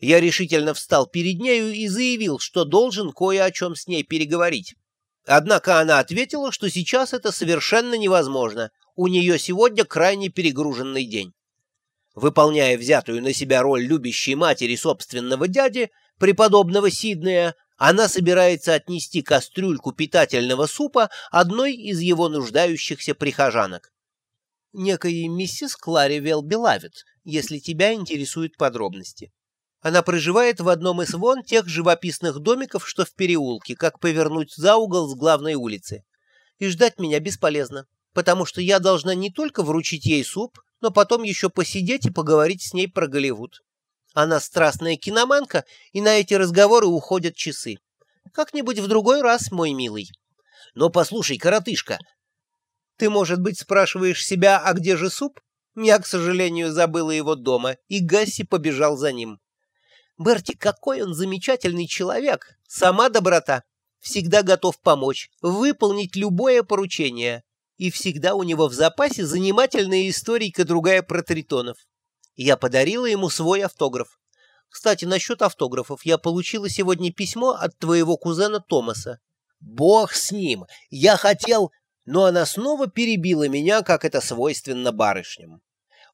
Я решительно встал перед нею и заявил, что должен кое о чем с ней переговорить. Однако она ответила, что сейчас это совершенно невозможно, у нее сегодня крайне перегруженный день. Выполняя взятую на себя роль любящей матери собственного дяди, преподобного Сиднея, она собирается отнести кастрюльку питательного супа одной из его нуждающихся прихожанок. Некой миссис Клари Велбелавит, если тебя интересуют подробности. Она проживает в одном из вон тех живописных домиков, что в переулке, как повернуть за угол с главной улицы. И ждать меня бесполезно, потому что я должна не только вручить ей суп, но потом еще посидеть и поговорить с ней про Голливуд. Она страстная киноманка, и на эти разговоры уходят часы. Как-нибудь в другой раз, мой милый. Но послушай, коротышка, ты, может быть, спрашиваешь себя, а где же суп? Я, к сожалению, забыла его дома, и Гасси побежал за ним. Берти, какой он замечательный человек! Сама доброта. Всегда готов помочь, выполнить любое поручение. И всегда у него в запасе занимательная историйка другая про тритонов. Я подарила ему свой автограф. Кстати, насчет автографов. Я получила сегодня письмо от твоего кузена Томаса. Бог с ним! Я хотел... Но она снова перебила меня, как это свойственно барышням.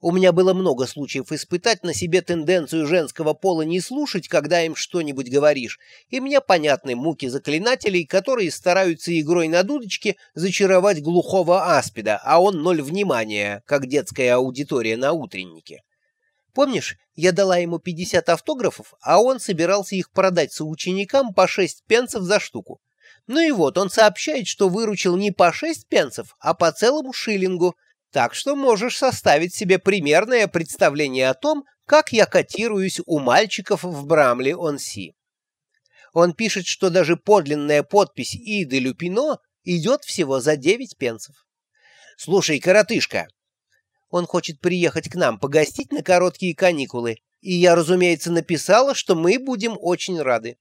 У меня было много случаев испытать на себе тенденцию женского пола не слушать, когда им что-нибудь говоришь, и мне понятны муки заклинателей, которые стараются игрой на дудочке зачаровать глухого аспида, а он ноль внимания, как детская аудитория на утреннике. Помнишь, я дала ему 50 автографов, а он собирался их продать соученикам по 6 пенсов за штуку. Ну и вот, он сообщает, что выручил не по 6 пенсов, а по целому шиллингу, так что можешь составить себе примерное представление о том, как я котируюсь у мальчиков в Брамли-он-Си. Он пишет, что даже подлинная подпись Иды Люпино идет всего за 9 пенсов. Слушай, коротышка, он хочет приехать к нам погостить на короткие каникулы, и я, разумеется, написала, что мы будем очень рады.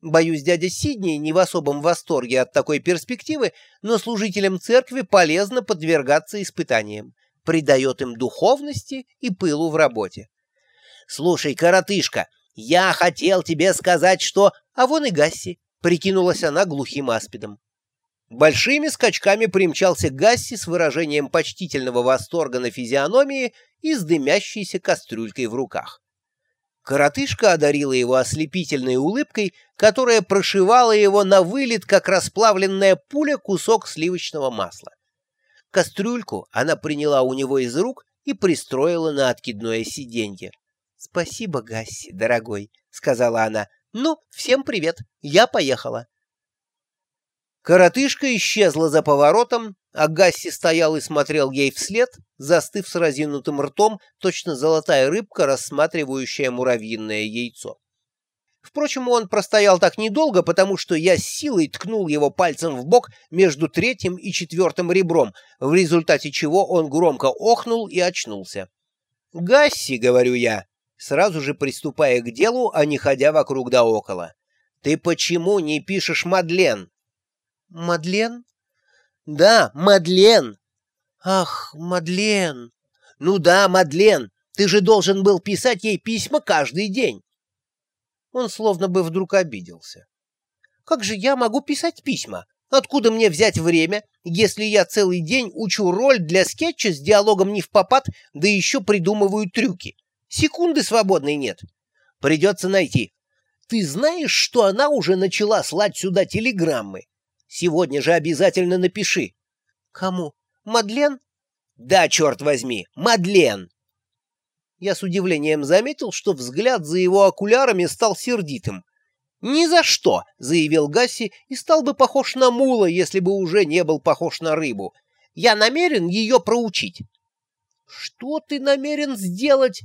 Боюсь, дядя Сидни не в особом восторге от такой перспективы, но служителям церкви полезно подвергаться испытаниям. Придает им духовности и пылу в работе. «Слушай, коротышка, я хотел тебе сказать, что...» «А вон и Гасси», — прикинулась она глухим аспидом. Большими скачками примчался Гасси с выражением почтительного восторга на физиономии и с дымящейся кастрюлькой в руках. Коротышка одарила его ослепительной улыбкой, которая прошивала его на вылет, как расплавленная пуля кусок сливочного масла. Кастрюльку она приняла у него из рук и пристроила на откидное сиденье. — Спасибо, Гасси, дорогой, — сказала она. — Ну, всем привет, я поехала. Коротышка исчезла за поворотом, а Гасси стоял и смотрел ей вслед, застыв с разинутым ртом, точно золотая рыбка, рассматривающая муравьиное яйцо. Впрочем, он простоял так недолго, потому что я с силой ткнул его пальцем в бок между третьим и четвертым ребром, в результате чего он громко охнул и очнулся. «Гасси», — говорю я, сразу же приступая к делу, а не ходя вокруг да около. «Ты почему не пишешь Мадлен?» «Мадлен?» «Да, Мадлен!» «Ах, Мадлен!» «Ну да, Мадлен, ты же должен был писать ей письма каждый день!» Он словно бы вдруг обиделся. «Как же я могу писать письма? Откуда мне взять время, если я целый день учу роль для скетча с диалогом не в попад, да еще придумываю трюки? Секунды свободной нет. Придется найти. Ты знаешь, что она уже начала слать сюда телеграммы? Сегодня же обязательно напиши. Кому? Мадлен? Да, черт возьми, Мадлен. Я с удивлением заметил, что взгляд за его окулярами стал сердитым. «Ни за что!» — заявил Гасси и стал бы похож на мула, если бы уже не был похож на рыбу. «Я намерен ее проучить». «Что ты намерен сделать?»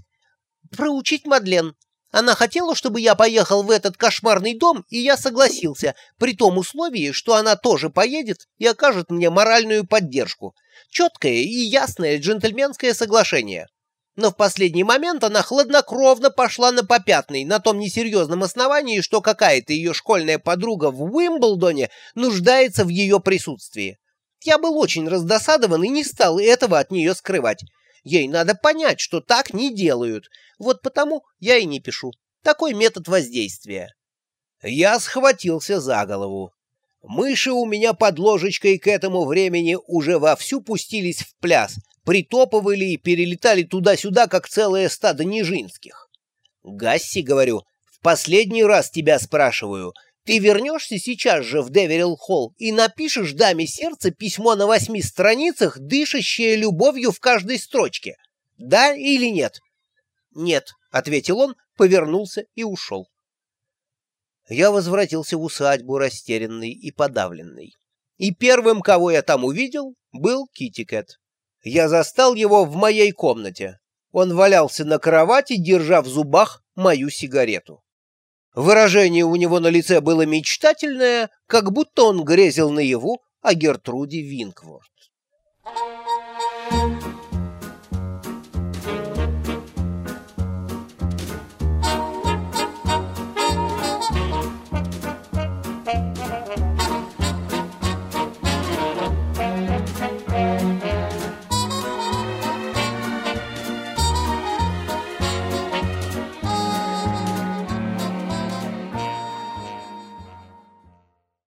«Проучить Мадлен. Она хотела, чтобы я поехал в этот кошмарный дом, и я согласился, при том условии, что она тоже поедет и окажет мне моральную поддержку. Четкое и ясное джентльменское соглашение. Но в последний момент она хладнокровно пошла на попятный, на том несерьезном основании, что какая-то ее школьная подруга в Уимблдоне нуждается в ее присутствии. Я был очень раздосадован и не стал этого от нее скрывать. Ей надо понять, что так не делают. Вот потому я и не пишу. Такой метод воздействия. Я схватился за голову. Мыши у меня под ложечкой к этому времени уже вовсю пустились в пляс, притопывали и перелетали туда-сюда, как целое стадо нижинских. «Гасси, — говорю, — в последний раз тебя спрашиваю, ты вернешься сейчас же в Деверилл-Холл и напишешь даме сердца письмо на восьми страницах, дышащее любовью в каждой строчке? Да или нет?» «Нет», — ответил он, повернулся и ушел. Я возвратился в усадьбу растерянный и подавленный. И первым, кого я там увидел, был Китикет. Я застал его в моей комнате. Он валялся на кровати, держа в зубах мою сигарету. Выражение у него на лице было мечтательное, как будто он грезил наяву о Гертруде Винкворт.